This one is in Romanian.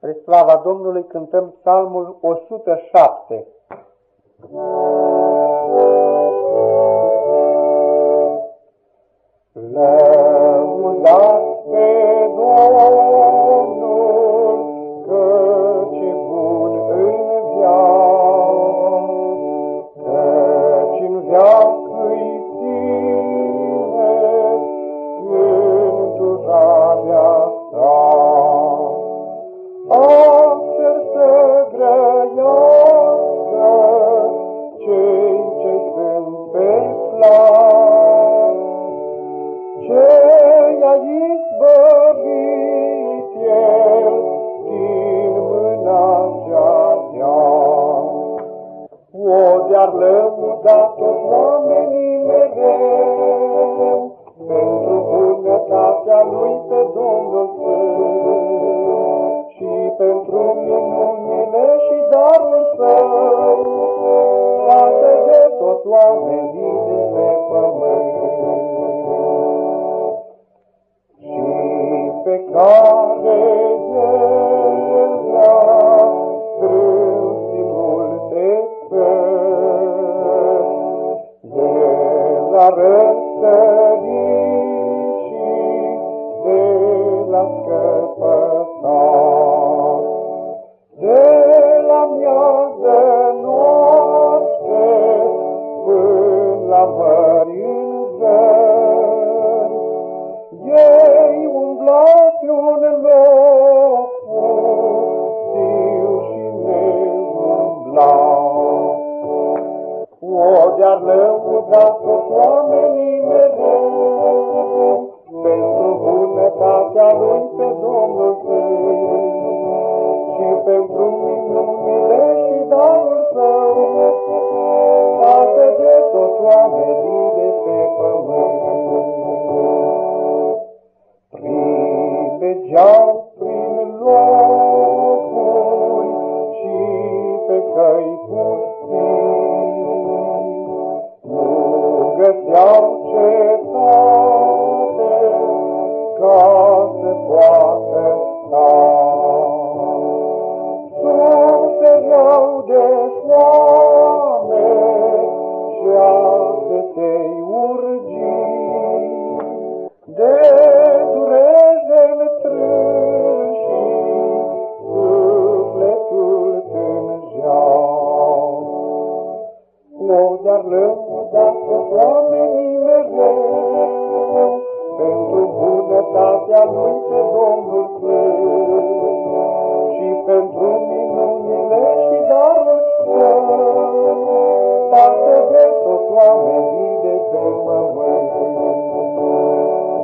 Spre slava Domnului cântăm psalmul 107. O, de-ar lăuda toți oamenii mereu, pentru bunătatea lui pe Domnul Său și pentru minunile și darul Său, față de toți oamenii de pe pământ. Și pe care El a răsărit și de la scăpătat. De la miază noapte până la mări în zări, ei umbla pe un loc pustiu și neumbla. O, de-ar lăuda Privegeau prin locuri și pe căi pustii, nu găseau cetate O, dar lăuda toți oamenii mereu, pentru bunătatea lui pe Domnul Său și pentru minunile și darul Său, față de toți oamenii de